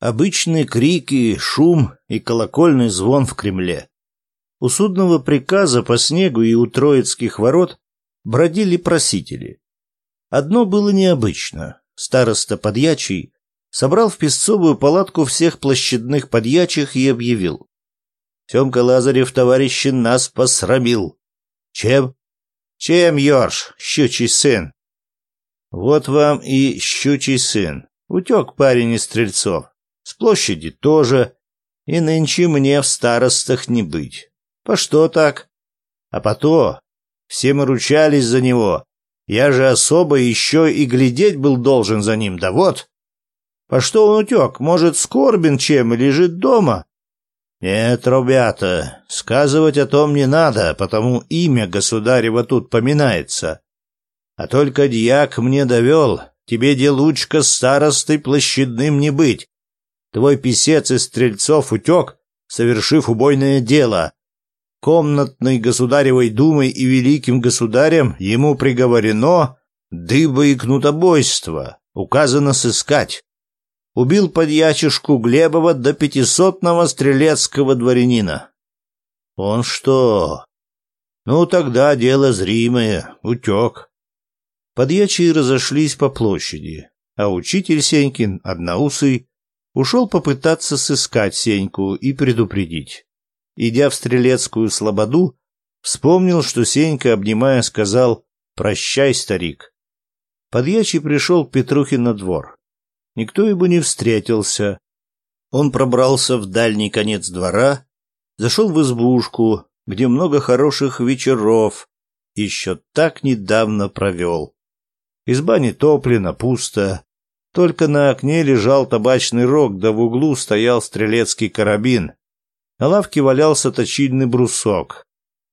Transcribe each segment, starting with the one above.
Обычные крики, шум и колокольный звон в Кремле. У судного приказа по снегу и у Троицких ворот бродили просители. Одно было необычно. Староста подьячий собрал в песцовую палатку всех площадных подьячих и объявил. «Семка Лазарев, товарищи, нас посрамил». «Чем?» «Чем, Йорш, щучий сын?» «Вот вам и щучий сын. Утек парень из стрельцов. С площади тоже. И нынче мне в старостах не быть. По что так? А по то. Все мы ручались за него. Я же особо еще и глядеть был должен за ним, да вот. По что он утек? Может, скорбен чем и лежит дома? Нет, ребята, сказывать о том не надо, потому имя государева тут поминается. А только дьяк мне довел, тебе, делучка, старостой площадным не быть, Твой писец из стрельцов утек, совершив убойное дело. Комнатной государевой думой и великим государем ему приговорено дыба и кнутобойство, указано сыскать. Убил подьячишку Глебова до пятисотного стрелецкого дворянина. Он что? Ну, тогда дело зримое, утек. Подьячие разошлись по площади, а учитель Сенькин, одноусый, ушел попытаться сыскать Сеньку и предупредить. Идя в Стрелецкую слободу, вспомнил, что Сенька, обнимая, сказал «Прощай, старик». Подьячий пришел к Петрухе на двор. Никто ему не встретился. Он пробрался в дальний конец двора, зашел в избушку, где много хороших вечеров еще так недавно провел. Изба не топлена, пусто, только на окне лежал табачный рог, да в углу стоял стрелецкий карабин. На лавке валялся точильный брусок.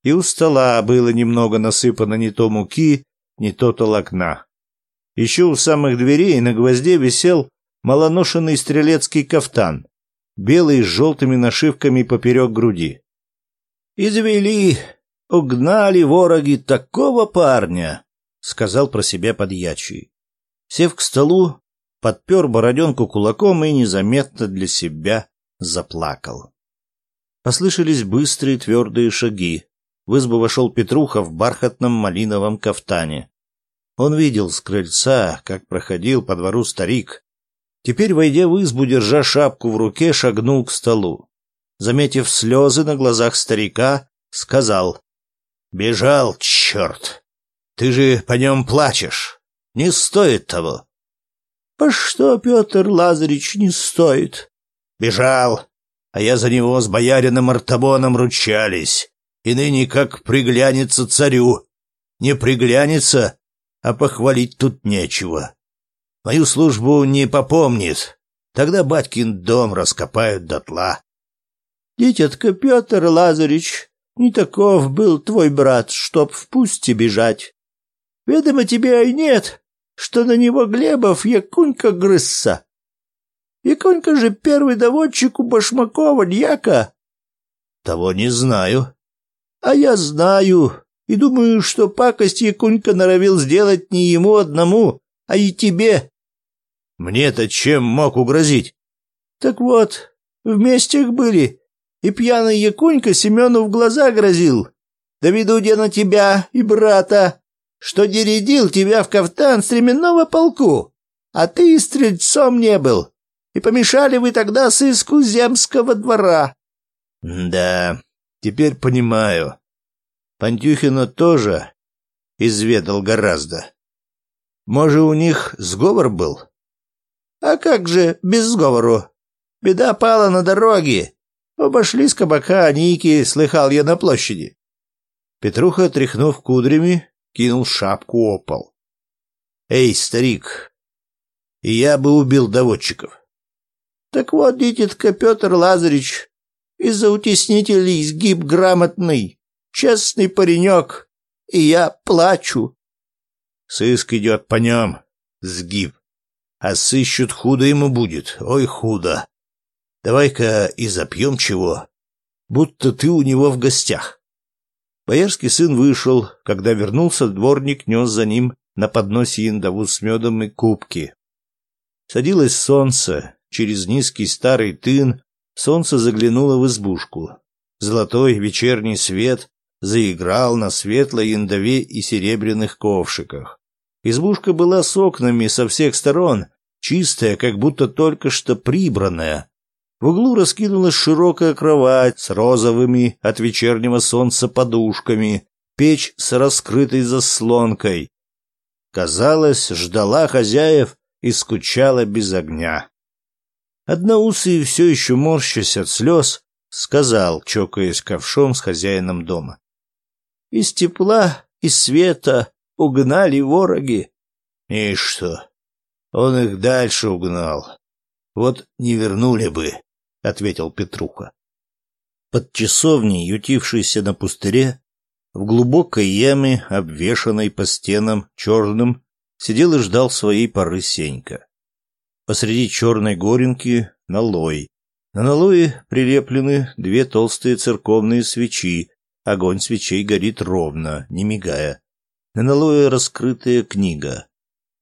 И у стола было немного насыпано не то муки, не то толокна. Еще у самых дверей на гвозде висел малоношенный стрелецкий кафтан, белый с желтыми нашивками поперек груди. «Извели, угнали вороги такого парня!» — сказал про себя подьячий. Сев к столу, подпер бороденку кулаком и незаметно для себя заплакал. Послышались быстрые твердые шаги. В избу вошел Петруха в бархатном малиновом кафтане. Он видел с крыльца, как проходил по двору старик. Теперь, войдя в избу, держа шапку в руке, шагнул к столу. Заметив слезы на глазах старика, сказал. «Бежал, черт! Ты же по нем плачешь! Не стоит того! По что Петр Лазаревич не стоит? Бежал, а я за него с боярином Артабоном ручались. И ныне как приглянется царю. Не приглянется, а похвалить тут нечего. Мою службу не попомнит. Тогда батькин дом раскопают дотла. Дитятка Петр Лазаревич, не таков был твой брат, чтоб в пусте бежать. Ведомо тебе и нет, что на него Глебов Якунька грызся. Якунька же первый доводчик у Башмакова, дьяка. Того не знаю. А я знаю. И думаю, что пакость Якунька норовил сделать не ему одному, а и тебе. Мне-то чем мог угрозить? Так вот, вместе их были. И пьяный Якунька Семену в глаза грозил. Доведу я на тебя и брата что дередил тебя в кафтан стременного полку, а ты и стрельцом не был, и помешали вы тогда сыску земского двора». «Да, теперь понимаю. Пантюхина тоже изведал гораздо. Может, у них сговор был?» «А как же без сговору? Беда пала на дороге. Обошли с кабака Ники, слыхал я на площади». Петруха, тряхнув кудрями, кинул шапку о пол. «Эй, старик, я бы убил доводчиков». «Так вот, дитятка Петр Лазаревич, из-за утеснителей сгиб грамотный, честный паренек, и я плачу». «Сыск идет по нем, сгиб, а сыщут худо ему будет, ой, худо. Давай-ка и запьем чего, будто ты у него в гостях». Боярский сын вышел. Когда вернулся, дворник нес за ним на подносе яндову с медом и кубки. Садилось солнце. Через низкий старый тын солнце заглянуло в избушку. Золотой вечерний свет заиграл на светлой яндове и серебряных ковшиках. Избушка была с окнами со всех сторон, чистая, как будто только что прибранная, в углу раскинулась широкая кровать с розовыми от вечернего солнца подушками, печь с раскрытой заслонкой. Казалось, ждала хозяев и скучала без огня. Одноусый, все еще морщась от слез, сказал, чокаясь ковшом с хозяином дома. «Из тепла и света угнали вороги». «И что? Он их дальше угнал. Вот не вернули бы». — ответил Петруха. Под часовней, ютившейся на пустыре, в глубокой яме, обвешанной по стенам черным, сидел и ждал своей поры Сенька. Посреди черной горенки — налой. На налое прилеплены две толстые церковные свечи. Огонь свечей горит ровно, не мигая. На налое раскрытая книга.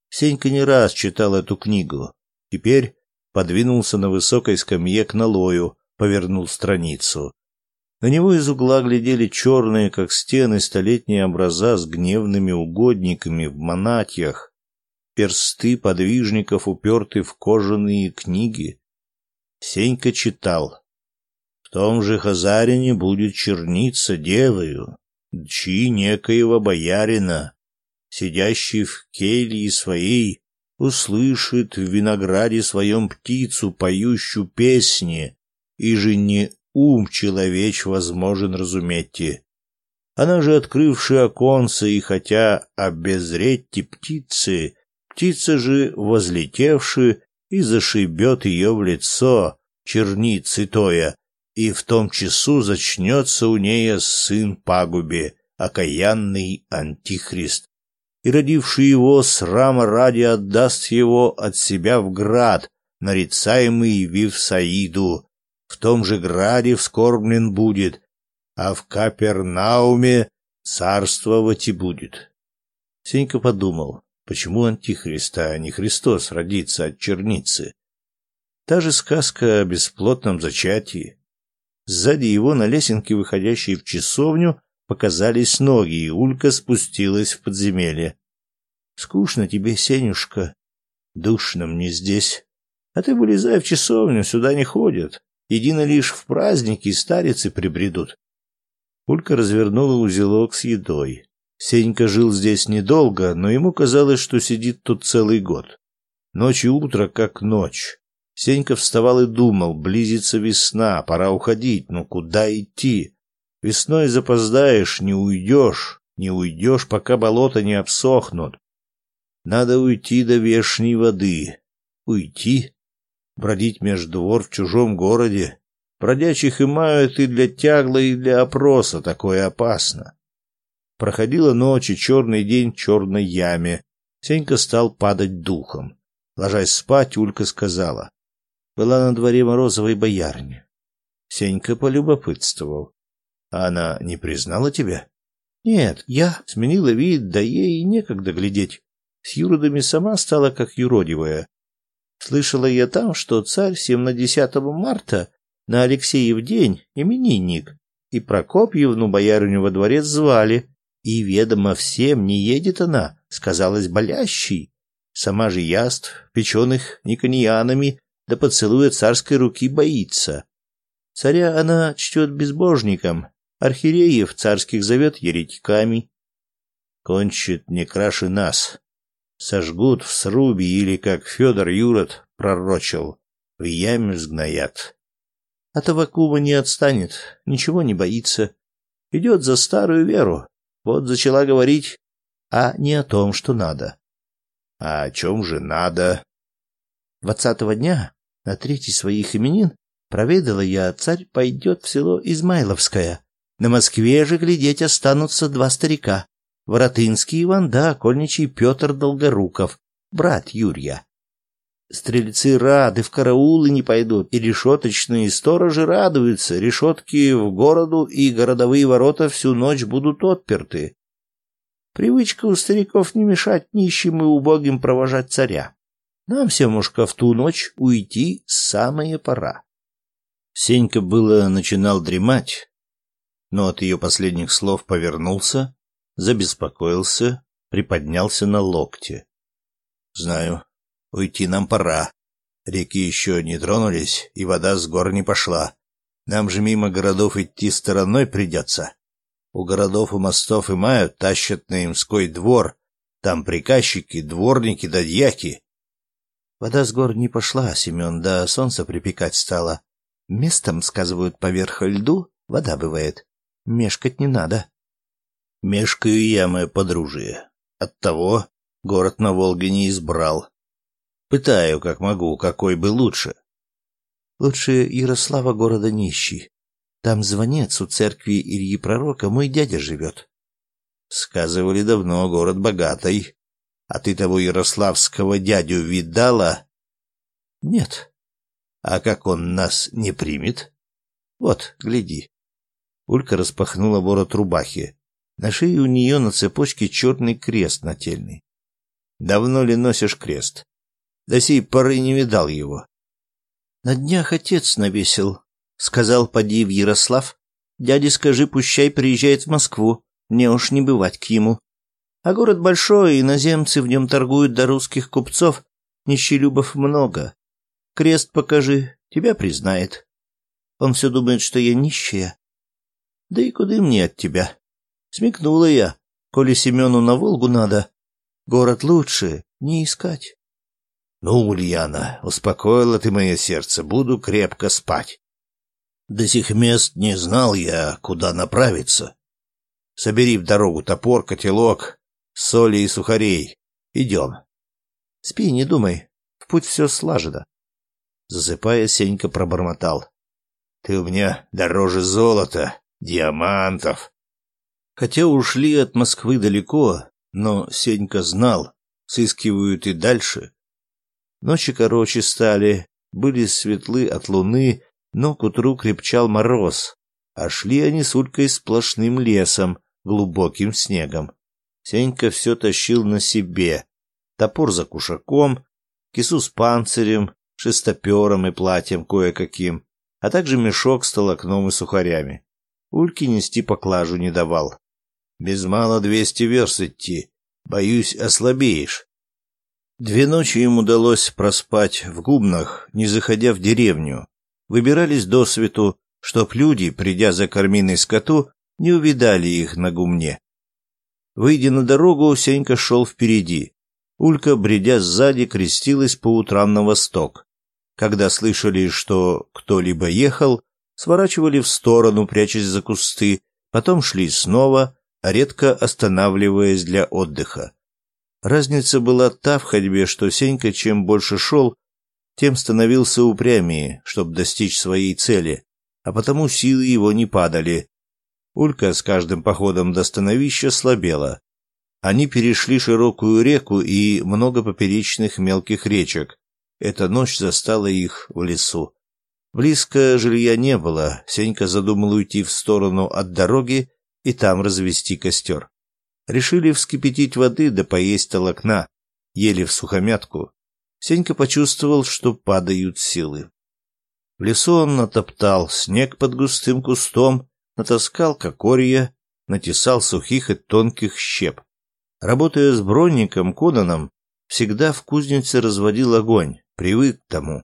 Сенька не раз читал эту книгу. Теперь подвинулся на высокой скамье к налою, повернул страницу. На него из угла глядели черные, как стены, столетние образа с гневными угодниками в монатьях, персты подвижников уперты в кожаные книги. Сенька читал. В том же Хазарине будет черница девою, дчи некоего боярина, сидящий в келье своей, услышит в винограде своем птицу, поющую песни, и же не ум человеч возможен разуметь. Она же, открывшая оконце, и хотя обезреть птицы, птица же, возлетевши, и зашибет ее в лицо, черницы тоя, и в том часу зачнется у нее сын пагуби, окаянный антихрист, и родивший его срам ради отдаст его от себя в град, нарицаемый явив Саиду. В том же граде вскормлен будет, а в Капернауме царствовать и будет. Сенька подумал, почему Антихриста, а не Христос родится от черницы? Та же сказка о бесплотном зачатии. Сзади его на лесенке, выходящей в часовню, показались ноги, и Улька спустилась в подземелье. «Скучно тебе, Сенюшка. Душно мне здесь. А ты вылезай в часовню, сюда не ходят. Едино лишь в праздники и старицы прибредут». Улька развернула узелок с едой. Сенька жил здесь недолго, но ему казалось, что сидит тут целый год. Ночь и утро как ночь. Сенька вставал и думал, близится весна, пора уходить, но куда идти? Весной запоздаешь, не уйдешь, не уйдешь, пока болота не обсохнут. Надо уйти до вешней воды. Уйти? Бродить меж двор в чужом городе? Бродячих и мают и для тягла, и для опроса такое опасно. Проходила ночь и черный день в черной яме. Сенька стал падать духом. Ложась спать, Улька сказала. Была на дворе Морозовой боярни. Сенька полюбопытствовал. А она не признала тебя? Нет, я сменила вид, да ей некогда глядеть. С юродами сама стала как юродивая. Слышала я там, что царь 7-10 марта на Алексеев день именинник, и Прокопьевну боярыню во дворец звали, и ведомо всем не едет она, сказалась болящей. Сама же яств, печеных никонианами, да поцелуя царской руки боится. Царя она чтет безбожником, архиереев царских завет еретиками. Кончит не краши нас. Сожгут в срубе или, как Федор Юрод пророчил, в яме сгноят. А Тавакума не отстанет, ничего не боится. Идет за старую веру. Вот зачала говорить, а не о том, что надо. А о чем же надо? Двадцатого дня, на третий своих именин, проведала я, царь пойдет в село Измайловское на Москве же глядеть останутся два старика. Воротынский Иван, да, Кольничий Петр Долгоруков, брат Юрия. Стрельцы рады, в караулы не пойдут, и решеточные сторожи радуются, решетки в городу и городовые ворота всю ночь будут отперты. Привычка у стариков не мешать нищим и убогим провожать царя. Нам, Семушка, в ту ночь уйти самая пора. Сенька было начинал дремать, но от ее последних слов повернулся, забеспокоился, приподнялся на локте. «Знаю. Уйти нам пора. Реки еще не тронулись, и вода с гор не пошла. Нам же мимо городов идти стороной придется. У городов и мостов и мая тащат на имской двор. Там приказчики, дворники да дьяки». Вода с гор не пошла, Семен, да солнце припекать стало. Местом, сказывают, поверх льду вода бывает. Мешкать не надо. Мешкаю я, мое подружие. Оттого город на Волге не избрал. Пытаю, как могу, какой бы лучше. Лучше Ярослава города нищий. Там звонец у церкви Ильи Пророка мой дядя живет. Сказывали давно, город богатый. А ты того ярославского дядю видала? Нет. А как он нас не примет? Вот, гляди. Улька распахнула ворот рубахи. На шее у нее на цепочке черный крест нательный. «Давно ли носишь крест?» «До сей поры не видал его». «На днях отец навесил», — сказал поди в Ярослав. «Дяде скажи, пущай приезжает в Москву, мне уж не бывать к ему. А город большой, иноземцы в нем торгуют до русских купцов, нищелюбов много. Крест покажи, тебя признает. Он все думает, что я нищая, да и куды мне от тебя? Смекнула я, коли Семену на Волгу надо, город лучше не искать. Ну, Ульяна, успокоила ты мое сердце, буду крепко спать. До сих мест не знал я, куда направиться. Собери в дорогу топор, котелок, соли и сухарей. Идем. Спи, не думай, в путь все слажено. Засыпая, Сенька пробормотал. — Ты у меня дороже золота. Диамантов. Хотя ушли от Москвы далеко, но Сенька знал, сыскивают и дальше. Ночи короче стали, были светлы от луны, но к утру крепчал мороз, а шли они с Улькой сплошным лесом, глубоким снегом. Сенька все тащил на себе. Топор за кушаком, кису с панцирем, шестопером и платьем кое-каким, а также мешок с толокном и сухарями. Ульке нести поклажу не давал. Без мало двести верст идти. Боюсь, ослабеешь. Две ночи им удалось проспать в губнах, не заходя в деревню. Выбирались до свету, чтоб люди, придя за корминой скоту, не увидали их на гумне. Выйдя на дорогу, Сенька шел впереди. Улька, бредя сзади, крестилась по утрам на восток. Когда слышали, что кто-либо ехал, сворачивали в сторону, прячась за кусты, потом шли снова, редко останавливаясь для отдыха. Разница была та в ходьбе, что Сенька чем больше шел, тем становился упрямее, чтобы достичь своей цели, а потому силы его не падали. Улька с каждым походом до становища слабела. Они перешли широкую реку и много поперечных мелких речек. Эта ночь застала их в лесу. Близко жилья не было, Сенька задумал уйти в сторону от дороги и там развести костер. Решили вскипятить воды да поесть толокна, ели в сухомятку. Сенька почувствовал, что падают силы. В лесу он натоптал снег под густым кустом, натаскал кокорья, натесал сухих и тонких щеп. Работая с бронником Конаном, всегда в кузнице разводил огонь, привык к тому.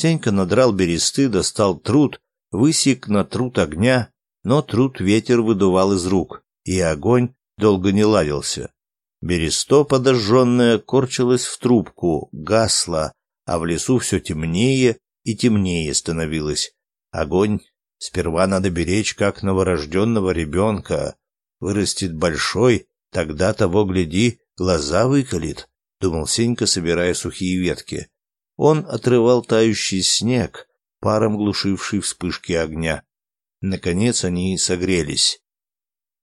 Сенька надрал бересты, достал труд, высек на труд огня, но труд ветер выдувал из рук, и огонь долго не ладился. Бересто подожженное корчилось в трубку, гасло, а в лесу все темнее и темнее становилось. Огонь сперва надо беречь, как новорожденного ребенка. Вырастет большой, тогда того, гляди, глаза выколит, — думал Сенька, собирая сухие ветки. Он отрывал тающий снег, паром глушивший вспышки огня. Наконец они согрелись.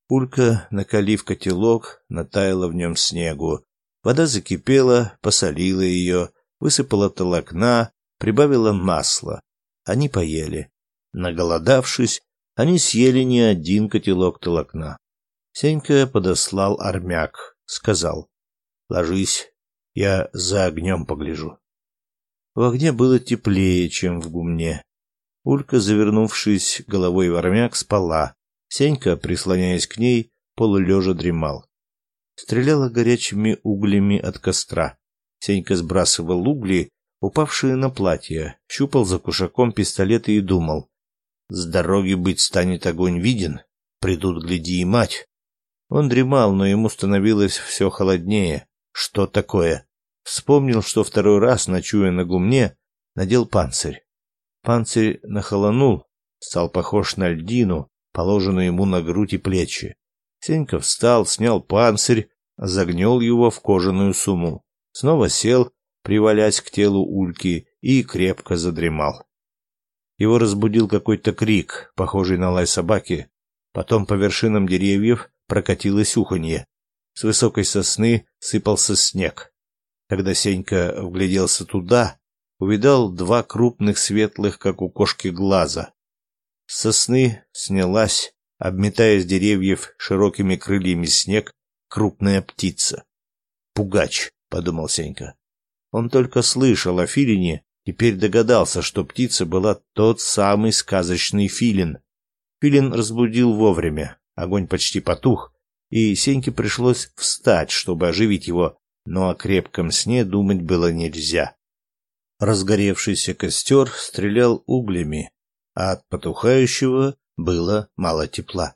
Улька, накалив котелок, натаяла в нем снегу. Вода закипела, посолила ее, высыпала толокна, прибавила масла. Они поели. Наголодавшись, они съели не один котелок толокна. Сенька подослал армяк, сказал: "Ложись, я за огнем погляжу". В огне было теплее, чем в гумне. Улька, завернувшись головой в армяк, спала. Сенька, прислоняясь к ней, полулежа дремал. Стреляла горячими углями от костра. Сенька сбрасывал угли, упавшие на платье, щупал за кушаком пистолет и думал. С дороги, быть, станет огонь виден, придут, гляди, и мать. Он дремал, но ему становилось все холоднее. Что такое? Вспомнил, что второй раз, ночуя на гумне, надел панцирь. Панцирь нахолонул, стал похож на льдину, положенную ему на грудь и плечи. Сенька встал, снял панцирь, загнел его в кожаную сумму. Снова сел, привалясь к телу ульки, и крепко задремал. Его разбудил какой-то крик, похожий на лай собаки. Потом по вершинам деревьев прокатилось уханье. С высокой сосны сыпался снег. Когда Сенька вгляделся туда, увидал два крупных светлых, как у кошки, глаза. Сосны снялась, обметая с деревьев широкими крыльями снег, крупная птица. «Пугач», — подумал Сенька. Он только слышал о филине, теперь догадался, что птица была тот самый сказочный филин. Филин разбудил вовремя, огонь почти потух, и Сеньке пришлось встать, чтобы оживить его, но о крепком сне думать было нельзя. Разгоревшийся костер стрелял углями, а от потухающего было мало тепла.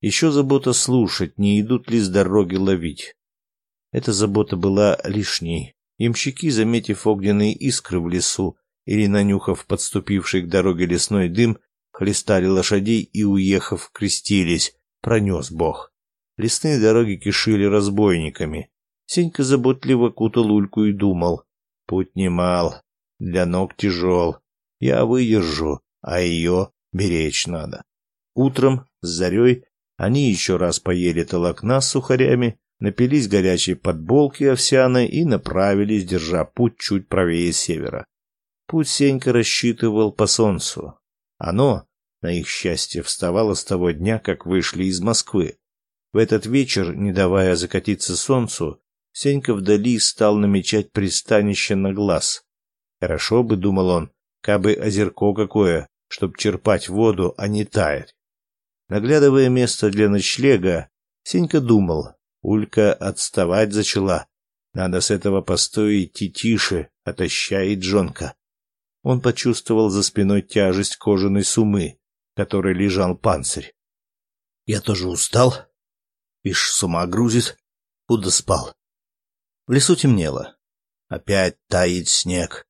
Еще забота слушать, не идут ли с дороги ловить. Эта забота была лишней. Ямщики, заметив огненные искры в лесу или нанюхав подступивший к дороге лесной дым, хлестали лошадей и, уехав, крестились. Пронес Бог. Лесные дороги кишили разбойниками. Сенька заботливо кутал ульку и думал. Путь немал, для ног тяжел. Я выдержу, а ее беречь надо. Утром с зарей они еще раз поели толокна с сухарями, напились горячей подболки овсяной и направились, держа путь чуть правее севера. Путь Сенька рассчитывал по солнцу. Оно, на их счастье, вставало с того дня, как вышли из Москвы. В этот вечер, не давая закатиться солнцу, Сенька вдали стал намечать пристанище на глаз. Хорошо бы, думал он, кабы озерко какое, чтоб черпать воду, а не таять. Наглядывая место для ночлега, Сенька думал, Улька отставать зачала. Надо с этого постоя идти тише, а отощает Джонка. Он почувствовал за спиной тяжесть кожаной сумы, которой лежал панцирь. Я тоже устал. Ишь, с ума грузит. Куда спал? В лесу темнело. Опять тает снег.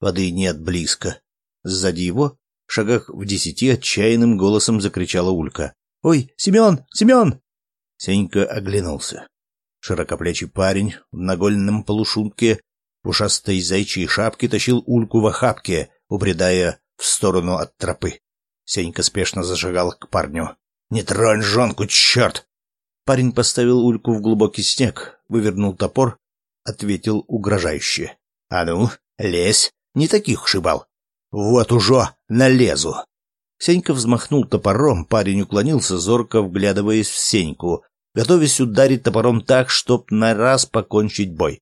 Воды нет близко. Сзади его, в шагах в десяти, отчаянным голосом закричала Улька. «Ой, Семен! Семен!» Сенька оглянулся. Широкоплечий парень в нагольном полушубке, в ушастой зайчьей шапке тащил Ульку в охапке, убредая в сторону от тропы. Сенька спешно зажигал к парню. «Не тронь жонку, черт!» Парень поставил Ульку в глубокий снег, вывернул топор — ответил угрожающе. «А ну, лезь, не таких шибал. Вот уже налезу!» Сенька взмахнул топором, парень уклонился, зорко вглядываясь в Сеньку, готовясь ударить топором так, чтоб на раз покончить бой.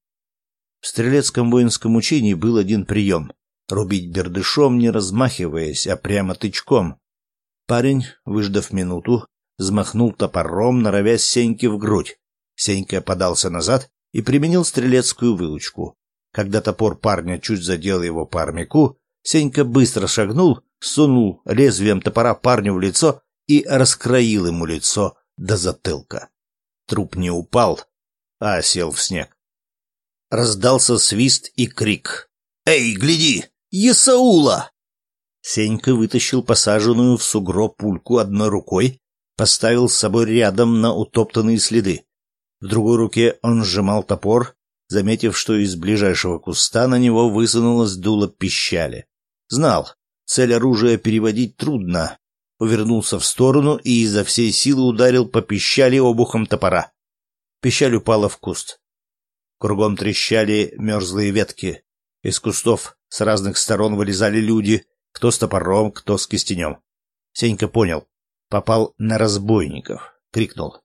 В стрелецком воинском учении был один прием — рубить бердышом, не размахиваясь, а прямо тычком. Парень, выждав минуту, взмахнул топором, норовя Сеньке в грудь. Сенька подался назад, и применил стрелецкую выучку. Когда топор парня чуть задел его по армяку, Сенька быстро шагнул, сунул лезвием топора парню в лицо и раскроил ему лицо до затылка. Труп не упал, а сел в снег. Раздался свист и крик. «Эй, гляди! Есаула!» Сенька вытащил посаженную в сугроб пульку одной рукой, поставил с собой рядом на утоптанные следы. В другой руке он сжимал топор, заметив, что из ближайшего куста на него высунулось дуло пищали. Знал, цель оружия переводить трудно. Увернулся в сторону и изо всей силы ударил по пищали обухом топора. Пищаль упала в куст. Кругом трещали мерзлые ветки. Из кустов с разных сторон вылезали люди, кто с топором, кто с кистенем. Сенька понял. Попал на разбойников. Крикнул.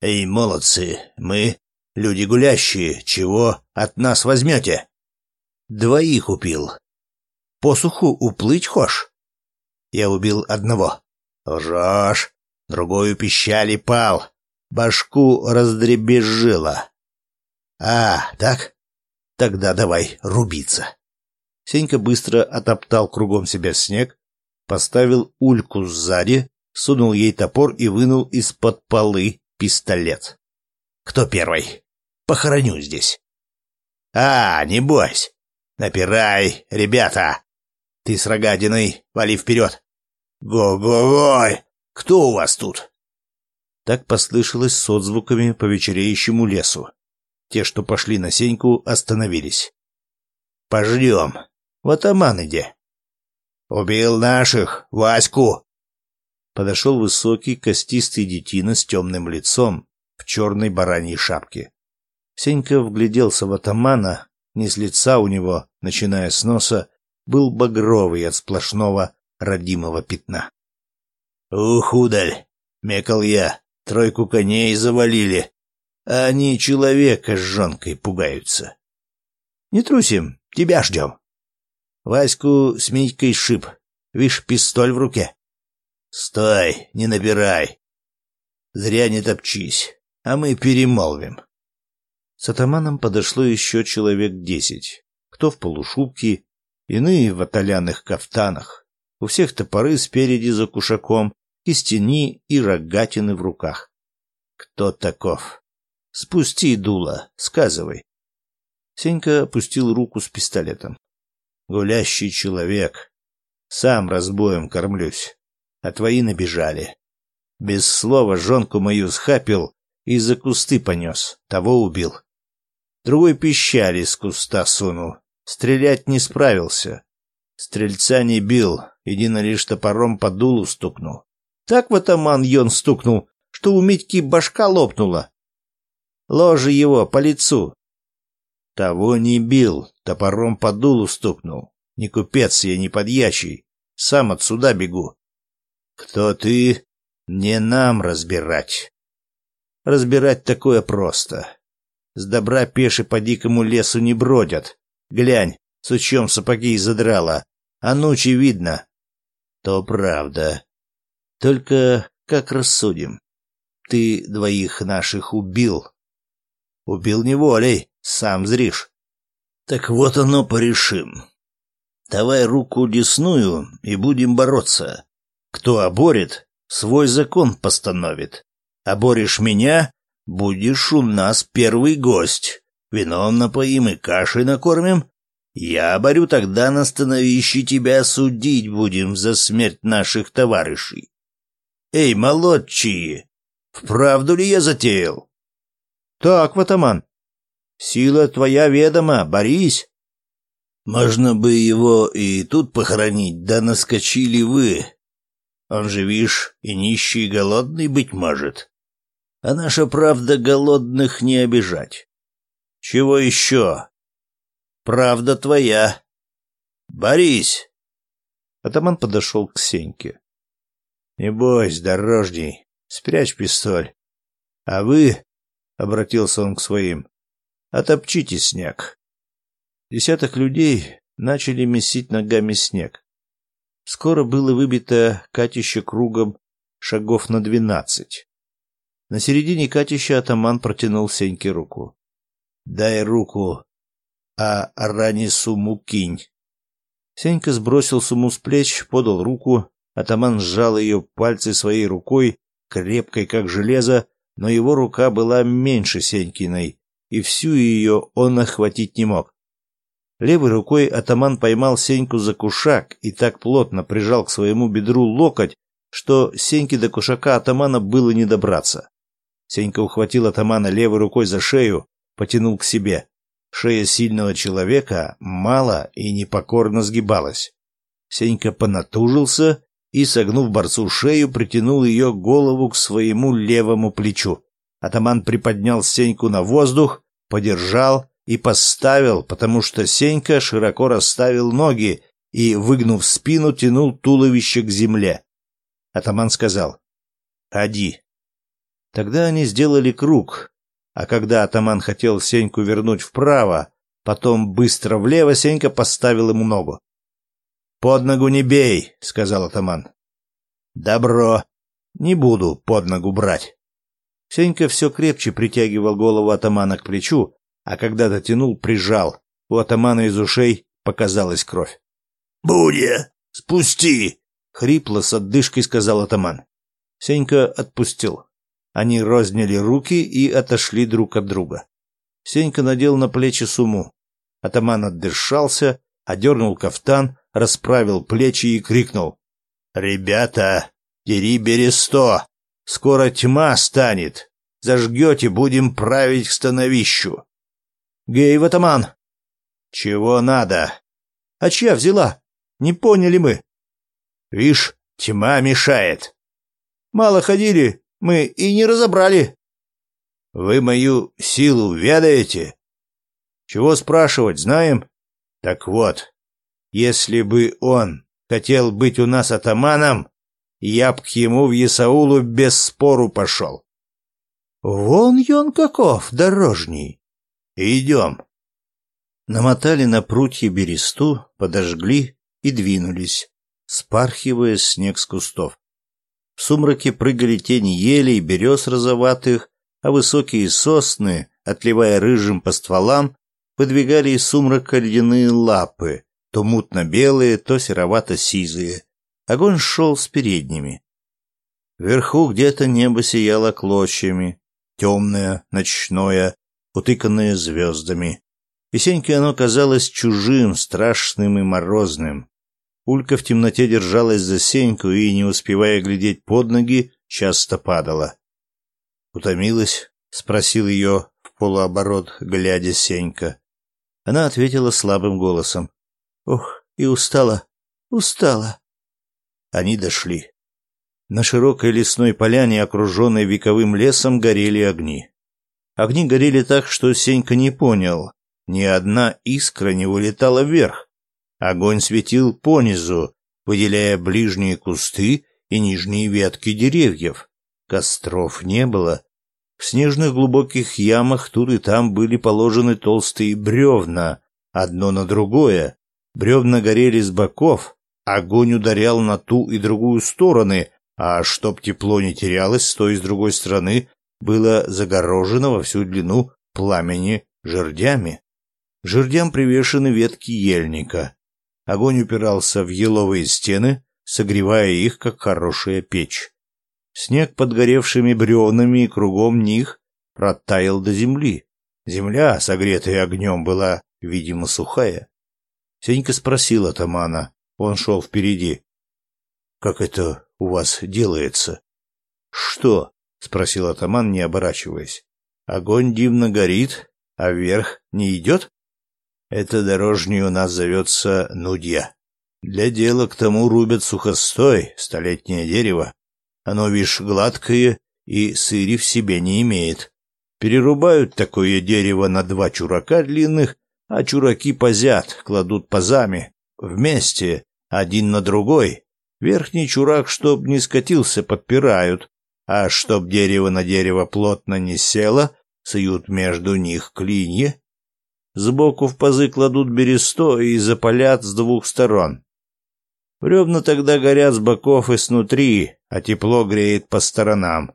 Эй, молодцы, мы — люди гулящие, чего от нас возьмете? Двоих убил. Посуху уплыть хошь? Я убил одного. Лжешь. Другую пищали пал. Башку раздребезжила. А, так? Тогда давай рубиться. Сенька быстро отоптал кругом себя снег, поставил ульку сзади, сунул ей топор и вынул из-под полы пистолет. «Кто первый? Похороню здесь». «А, не бойся. Напирай, ребята! Ты с рогадиной, вали вперед!» «Го-го-гой! Кто у вас тут?» Так послышалось с отзвуками по вечереющему лесу. Те, что пошли на Сеньку, остановились. «Пождем. В атаман иди». «Убил наших, Ваську подошел высокий костистый детина с темным лицом в черной бараньей шапке. Сенька вгляделся в атамана, с лица у него, начиная с носа, был багровый от сплошного родимого пятна. «Ух, удаль!» — мекал я. «Тройку коней завалили. А они человека с жонкой пугаются». «Не трусим, тебя ждем». Ваську с Митькой шип. Вишь, пистоль в руке. Стой, не набирай. Зря не топчись, а мы перемолвим. С атаманом подошло еще человек десять, кто в полушубке, иные в аталяных кафтанах. У всех топоры спереди за кушаком, кистени и рогатины в руках. Кто таков? Спусти дуло, сказывай. Сенька опустил руку с пистолетом. Гулящий человек. Сам разбоем кормлюсь а твои набежали. Без слова жонку мою схапил и за кусты понес, того убил. Другой пищали из куста сунул, стрелять не справился. Стрельца не бил, едино лишь топором по дулу стукнул. Так в атаман Йон стукнул, что у Митьки башка лопнула. Ложи его по лицу. Того не бил, топором по дулу стукнул. Не купец я, не подьячий. Сам отсюда бегу. Кто ты, не нам разбирать. Разбирать такое просто. С добра пеши по дикому лесу не бродят. Глянь, сучьем сапоги задрала. А ночи видно. То правда. Только как рассудим? Ты двоих наших убил. Убил неволей, сам зришь. Так вот оно порешим. Давай руку десную и будем бороться. Кто оборет, свой закон постановит. Оборишь меня, будешь у нас первый гость. Вином напоим и кашей накормим. Я оборю тогда на становище тебя судить будем за смерть наших товарищей. Эй, молодчие, вправду ли я затеял? Так, ватаман, сила твоя ведома, борись. Можно бы его и тут похоронить, да наскочили вы, он же, вишь, и нищий, и голодный быть может. А наша правда голодных не обижать. Чего еще? Правда твоя. Борис, Атаман подошел к Сеньке. «Не бойся, дорожней, спрячь пистоль. А вы, — обратился он к своим, — отопчите снег». Десяток людей начали месить ногами снег скоро было выбито катище кругом шагов на двенадцать. На середине катища атаман протянул Сеньке руку. — Дай руку, а рани суму кинь. Сенька сбросил суму с плеч, подал руку. Атаман сжал ее пальцы своей рукой, крепкой как железо, но его рука была меньше Сенькиной, и всю ее он охватить не мог. Левой рукой атаман поймал Сеньку за кушак и так плотно прижал к своему бедру локоть, что Сеньке до кушака атамана было не добраться. Сенька ухватил атамана левой рукой за шею, потянул к себе. Шея сильного человека мало и непокорно сгибалась. Сенька понатужился и, согнув борцу шею, притянул ее голову к своему левому плечу. Атаман приподнял Сеньку на воздух, подержал, и поставил, потому что Сенька широко расставил ноги и, выгнув спину, тянул туловище к земле. Атаман сказал «Ходи». Тогда они сделали круг, а когда атаман хотел Сеньку вернуть вправо, потом быстро влево, Сенька поставил ему ногу. «Под ногу не бей», — сказал атаман. «Добро. Не буду под ногу брать». Сенька все крепче притягивал голову атамана к плечу, а когда дотянул, прижал. У атамана из ушей показалась кровь. «Буря, спусти!» — хрипло с отдышкой сказал атаман. Сенька отпустил. Они разняли руки и отошли друг от друга. Сенька надел на плечи суму. Атаман отдышался, одернул кафтан, расправил плечи и крикнул. «Ребята, дери бересто! Скоро тьма станет! Зажгете, будем править к становищу!» Гей, ватаман, «Чего надо?» «А чья взяла? Не поняли мы». «Вишь, тьма мешает». «Мало ходили, мы и не разобрали». «Вы мою силу ведаете?» «Чего спрашивать, знаем?» «Так вот, если бы он хотел быть у нас атаманом, я б к ему в Ясаулу без спору пошел». «Вон ён каков, дорожний!» «Идем!» Намотали на прутье бересту, подожгли и двинулись, спархивая снег с кустов. В сумраке прыгали тени елей, берез розоватых, а высокие сосны, отливая рыжим по стволам, подвигали из сумрака ледяные лапы, то мутно-белые, то серовато-сизые. Огонь шел с передними. Вверху где-то небо сияло клочьями, темное, ночное, утыканное звездами. Весеньке оно казалось чужим, страшным и морозным. Улька в темноте держалась за Сеньку и, не успевая глядеть под ноги, часто падала. «Утомилась?» — спросил ее в полуоборот, глядя Сенька. Она ответила слабым голосом. «Ох, и устала, устала». Они дошли. На широкой лесной поляне, окруженной вековым лесом, горели огни. Огни горели так, что Сенька не понял. Ни одна искра не вылетала вверх. Огонь светил понизу, выделяя ближние кусты и нижние ветки деревьев. Костров не было. В снежных глубоких ямах тут и там были положены толстые бревна, одно на другое. Бревна горели с боков, огонь ударял на ту и другую стороны, а чтоб тепло не терялось с той и с другой стороны, было загорожено во всю длину пламени жердями. Жердям привешены ветки ельника. Огонь упирался в еловые стены, согревая их, как хорошая печь. Снег под горевшими бревнами и кругом них протаял до земли. Земля, согретая огнем, была, видимо, сухая. Сенька спросил атамана, он шел впереди. — Как это у вас делается? — Что? — спросил атаман, не оборачиваясь. — Огонь дивно горит, а вверх не идет? — Это дорожнее у нас зовется Нудья. Для дела к тому рубят сухостой, столетнее дерево. Оно, вишь, гладкое и сыри в себе не имеет. Перерубают такое дерево на два чурака длинных, а чураки позят, кладут пазами, вместе, один на другой. Верхний чурак, чтоб не скатился, подпирают, а чтоб дерево на дерево плотно не село, суют между них клинья. Сбоку в пазы кладут бересто и запалят с двух сторон. Бревна тогда горят с боков и снутри, а тепло греет по сторонам.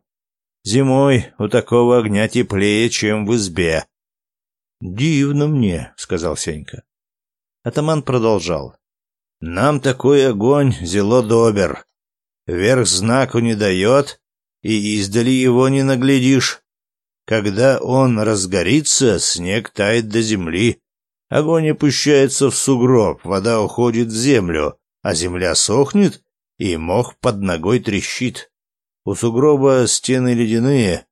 Зимой у такого огня теплее, чем в избе. — Дивно мне, — сказал Сенька. Атаман продолжал. — Нам такой огонь зело добер. Вверх знаку не дает, и издали его не наглядишь. Когда он разгорится, снег тает до земли. Огонь опущается в сугроб, вода уходит в землю, а земля сохнет, и мох под ногой трещит. У сугроба стены ледяные,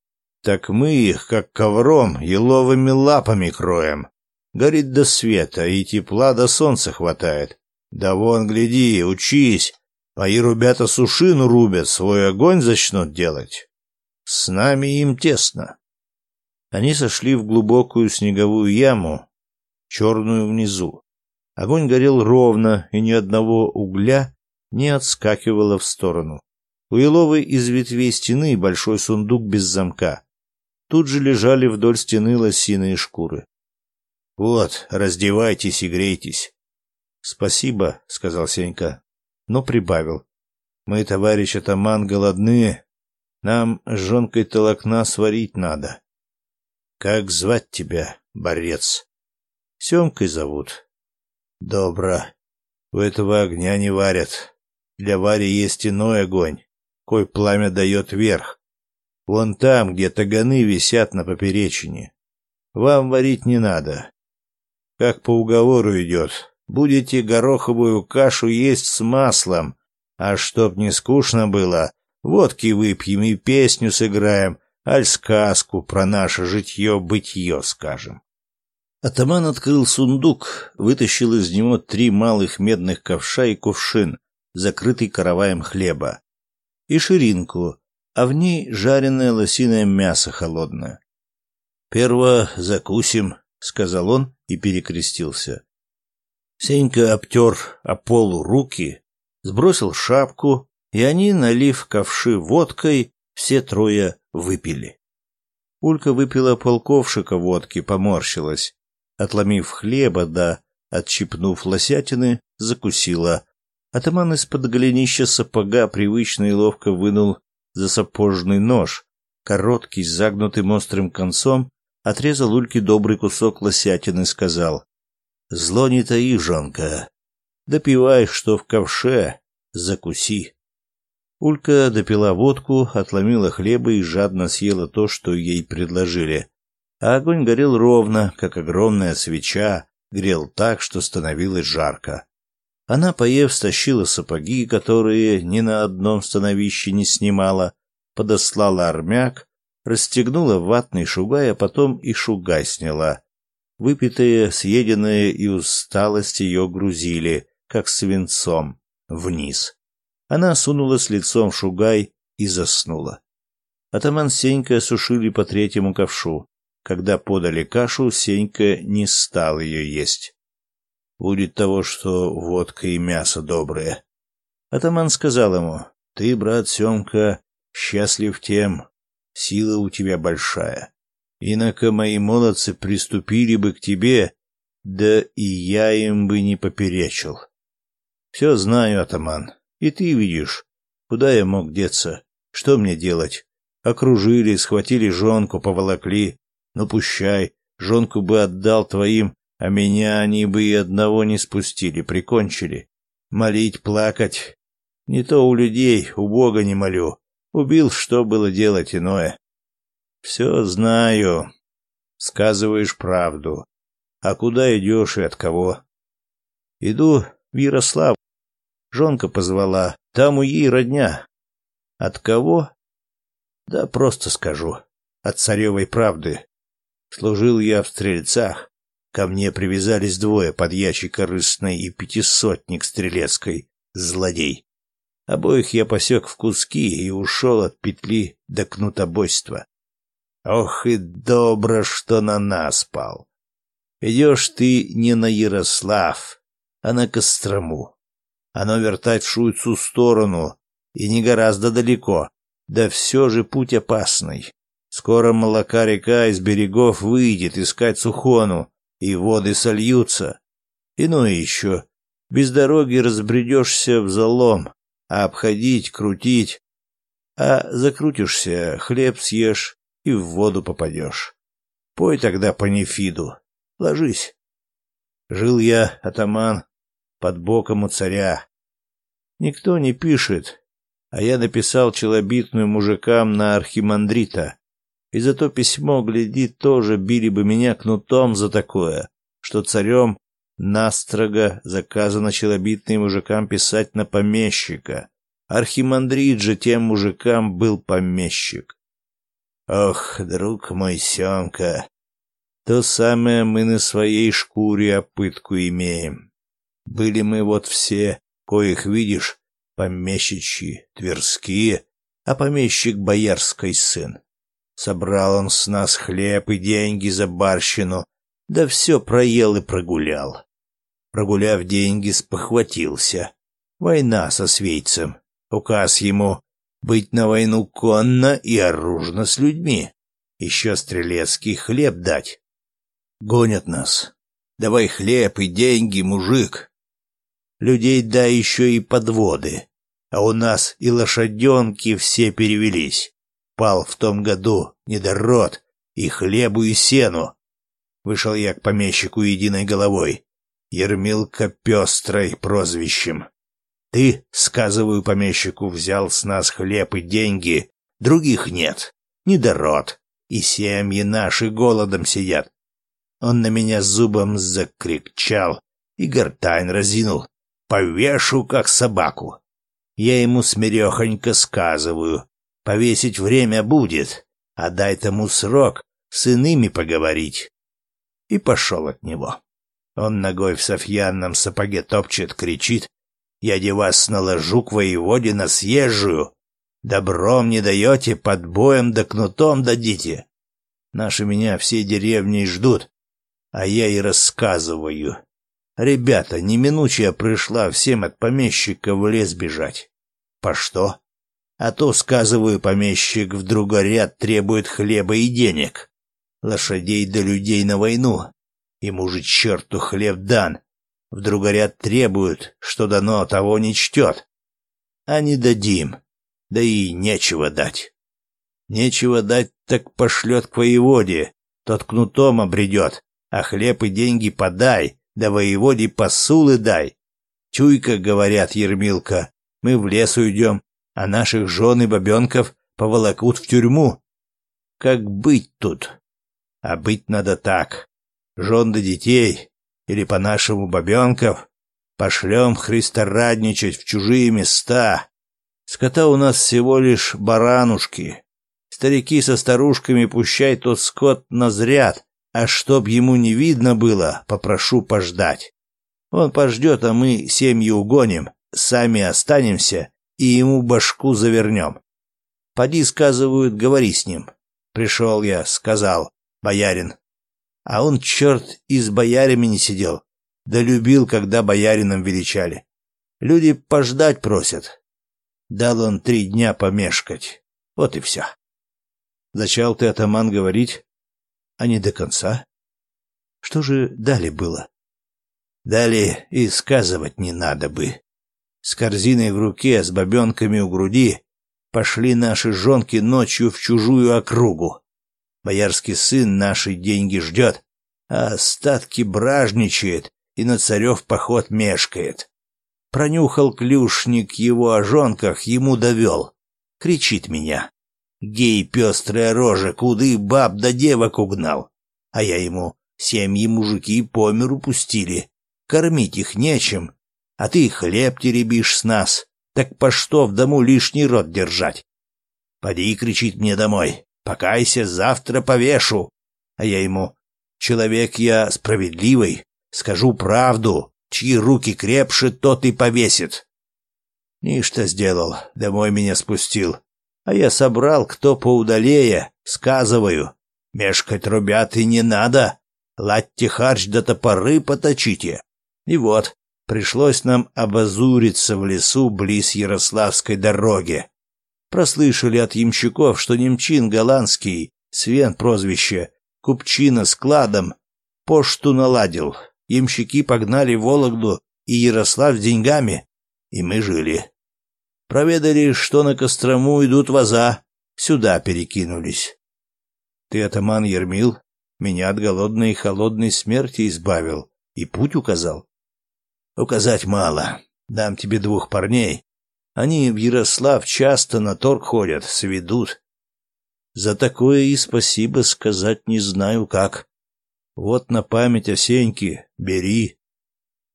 так мы их, как ковром, еловыми лапами кроем. Горит до света, и тепла до солнца хватает. Да вон, гляди, учись, а Твои ребята сушину рубят, свой огонь зачнут делать. С нами им тесно. Они сошли в глубокую снеговую яму, черную внизу. Огонь горел ровно, и ни одного угля не отскакивало в сторону. У еловой из ветвей стены большой сундук без замка. Тут же лежали вдоль стены лосиные шкуры. — Вот, раздевайтесь и грейтесь. — Спасибо, — сказал Сенька, но прибавил. «Мы, товарищ атаман, голодные. Нам с жонкой толокна сварить надо». «Как звать тебя, борец?» «Семкой зовут». «Добро. У этого огня не варят. Для вари есть иной огонь, кой пламя дает верх. Вон там, где таганы висят на поперечине. Вам варить не надо. Как по уговору идет, Будете гороховую кашу есть с маслом. А чтоб не скучно было, водки выпьем и песню сыграем, аль сказку про наше житье-бытье скажем. Атаман открыл сундук, вытащил из него три малых медных ковша и кувшин, закрытый караваем хлеба, и ширинку, а в ней жареное лосиное мясо холодное. «Перво закусим», — сказал он и перекрестился. Сенька обтер о полу руки, сбросил шапку, и они, налив ковши водкой, все трое выпили. Улька выпила полковшика водки, поморщилась. Отломив хлеба да отщипнув лосятины, закусила. Атаман из-под голенища сапога привычно и ловко вынул засапожный нож, короткий, с загнутым острым концом, отрезал Ульке добрый кусок лосятины и сказал Зло не таи, Жанка. Допивай, что в ковше, закуси. Улька допила водку, отломила хлеба и жадно съела то, что ей предложили. А огонь горел ровно, как огромная свеча, грел так, что становилось жарко. Она, поев, стащила сапоги, которые ни на одном становище не снимала, подослала армяк, расстегнула ватный шугай, а потом и шугай сняла — Выпитые, съеденные и усталость ее грузили, как свинцом, вниз. Она сунулась лицом шугай и заснула. Атаман Сенька сушили по третьему ковшу. Когда подали кашу, Сенька не стал ее есть. Будет того, что водка и мясо добрые. Атаман сказал ему, ты, брат Семка, счастлив тем, сила у тебя большая. Инако мои молодцы приступили бы к тебе, да и я им бы не поперечил. Все знаю, атаман, и ты видишь, куда я мог деться, что мне делать. Окружили, схватили жонку, поволокли. Ну пущай, жонку бы отдал твоим, а меня они бы и одного не спустили, прикончили. Молить, плакать. Не то у людей, у Бога не молю. Убил, что было делать иное. «Все знаю. Сказываешь правду. А куда идешь и от кого?» «Иду в Ярослав. Жонка позвала. Там у ей родня. От кого?» «Да просто скажу. От царевой правды. Служил я в стрельцах. Ко мне привязались двое под подьячий корыстной и пятисотник стрелецкой. Злодей. Обоих я посек в куски и ушел от петли до кнутобойства. Ох и добро, что на нас пал. Идешь ты не на Ярослав, а на Кострому. Оно вертать в шуйцу сторону, и не гораздо далеко, да все же путь опасный. Скоро молока река из берегов выйдет искать сухону, и воды сольются. И ну Иное еще. Без дороги разбредешься в залом, а обходить, крутить. А закрутишься, хлеб съешь, и в воду попадешь. Пой тогда по нефиду. Ложись. Жил я, атаман, под боком у царя. Никто не пишет, а я написал челобитную мужикам на архимандрита. И за то письмо, гляди, тоже били бы меня кнутом за такое, что царем настрого заказано челобитные мужикам писать на помещика. Архимандрит же тем мужикам был помещик. Ох, друг мой Семка, то самое мы на своей шкуре опытку имеем. Были мы вот все, коих видишь, помещичьи, тверские, а помещик боярской сын. Собрал он с нас хлеб и деньги за барщину, да все проел и прогулял. Прогуляв деньги, спохватился. Война со свейцем. Указ ему быть на войну конно и оружно с людьми. Еще стрелецкий хлеб дать. Гонят нас. Давай хлеб и деньги, мужик. Людей дай еще и подводы. А у нас и лошаденки все перевелись. Пал в том году недород и хлебу, и сену. Вышел я к помещику единой головой. Ермилка пестрой прозвищем. Ты, сказываю помещику, взял с нас хлеб и деньги, других нет, недород, и семьи наши голодом сидят. Он на меня зубом закричал и гортань разинул. Повешу, как собаку. Я ему смирехонько сказываю. Повесить время будет, а дай тому срок с иными поговорить. И пошел от него. Он ногой в софьянном сапоге топчет, кричит, Яде вас наложу к воеводе на съезжую. Добром не даете, под боем да кнутом дадите. Наши меня все деревни ждут, а я и рассказываю. Ребята, неминучая пришла всем от помещика в лес бежать. По что? А то, сказываю, помещик вдруг ряд требует хлеба и денег. Лошадей да людей на войну. Ему же черту хлеб дан, Вдруг, говорят, требуют, что дано, того не чтет. А не дадим. Да и нечего дать. Нечего дать, так пошлет к воеводе. Тот кнутом обредет. А хлеб и деньги подай, да воеводе посулы дай. Чуйка, говорят, Ермилка, мы в лес уйдем, а наших жен и бабенков поволокут в тюрьму. Как быть тут? А быть надо так. Жен да детей или по-нашему бабенков, пошлем христорадничать в чужие места. Скота у нас всего лишь баранушки. Старики со старушками пущай тот скот назрят, а чтоб ему не видно было, попрошу пождать. Он пождет, а мы семьи угоним, сами останемся и ему башку завернем. Поди, сказывают, говори с ним. Пришел я, сказал, боярин, а он, черт, и с боярами не сидел. Да любил, когда боярином величали. Люди пождать просят. Дал он три дня помешкать. Вот и все. Зачал ты, атаман, говорить, а не до конца. Что же дали было? Дали и сказывать не надо бы. С корзиной в руке, с бабенками у груди пошли наши жонки ночью в чужую округу. Боярский сын наши деньги ждет, а остатки бражничает и на царев поход мешкает. Пронюхал клюшник его о жонках, ему довел. Кричит меня. Гей пестрая рожа, куды баб да девок угнал. А я ему, семьи мужики по миру пустили. Кормить их нечем, а ты хлеб теребишь с нас. Так по что в дому лишний рот держать? Поди, кричит мне домой. Покайся, завтра повешу. А я ему, человек я справедливый, скажу правду, чьи руки крепше, тот и повесит. Ничто сделал, домой меня спустил. А я собрал, кто поудалее, сказываю. Мешкать, рубят, и не надо. Ладьте харч до топоры поточите. И вот, пришлось нам обозуриться в лесу близ Ярославской дороги. Прослышали от ямщиков, что немчин голландский, свен прозвище, купчина складом, пошту наладил. Ямщики погнали в Вологду и Ярослав с деньгами, и мы жили. Проведали, что на Кострому идут ваза, сюда перекинулись. Ты, атаман Ермил, меня от голодной и холодной смерти избавил и путь указал. Указать мало. Дам тебе двух парней, они в Ярослав часто на торг ходят, сведут. За такое и спасибо сказать не знаю как. Вот на память о Сеньке бери.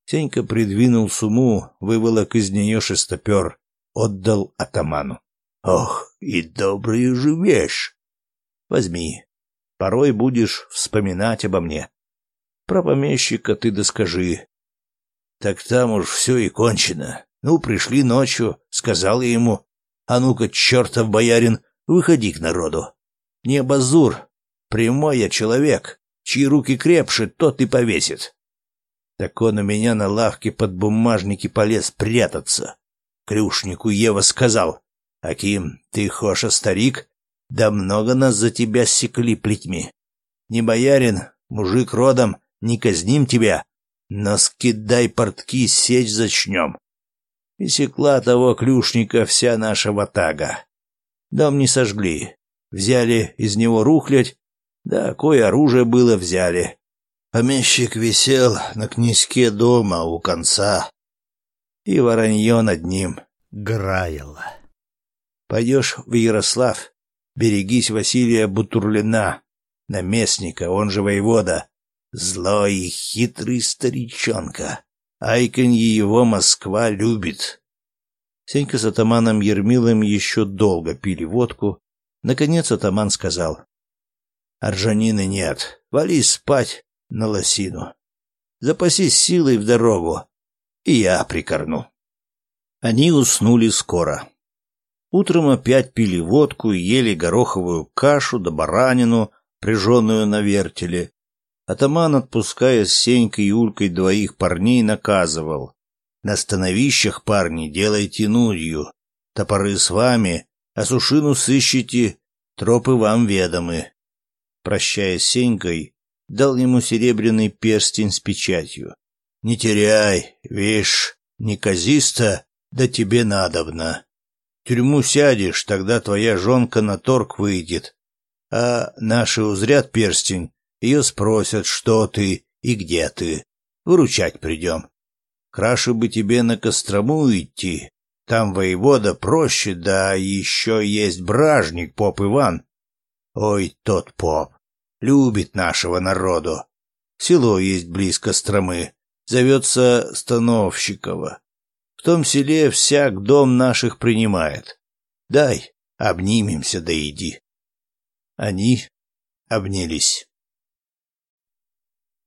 Сенька придвинул суму, выволок из нее шестопер, отдал атаману. Ох, и добрый вещь. Возьми. Порой будешь вспоминать обо мне. Про помещика ты доскажи. Так там уж все и кончено. Ну, пришли ночью, сказал я ему, а ну-ка, чертов боярин, выходи к народу. Не базур, прямой я человек, чьи руки крепше, тот и повесит. Так он у меня на лавке под бумажники полез прятаться. Крюшнику Ева сказал, «Аким, ты хоша старик, да много нас за тебя секли плетьми. Не боярин, мужик родом, не казним тебя, но скидай портки, сечь зачнем и секла того клюшника вся наша ватага. Дом не сожгли, взяли из него рухлядь, да кое оружие было взяли. Помещик висел на князьке дома у конца, и воронье над ним граяло. Пойдешь в Ярослав, берегись Василия Бутурлина, наместника, он же воевода, злой и хитрый старичонка. Айканье его Москва любит. Сенька с атаманом Ермилом еще долго пили водку. Наконец атаман сказал. «Аржанины нет. Вали спать на лосину. Запасись силой в дорогу, и я прикорну». Они уснули скоро. Утром опять пили водку ели гороховую кашу да баранину, прижженную на вертеле, Атаман, отпуская с Сенькой и Юлькой двоих парней, наказывал. «На становищах, парни, делайте нудью. Топоры с вами, а сушину сыщите, тропы вам ведомы». Прощаясь с Сенькой, дал ему серебряный перстень с печатью. «Не теряй, вишь, неказисто, да тебе надобно. В тюрьму сядешь, тогда твоя жонка на торг выйдет, а наши узрят перстень, ее спросят, что ты и где ты. Выручать придем. Краше бы тебе на Кострому идти. Там воевода проще, да еще есть бражник поп Иван. Ой, тот поп. Любит нашего народу. Село есть близко Стромы. Зовется Становщиково. В том селе всяк дом наших принимает. Дай, обнимемся да иди. Они обнялись.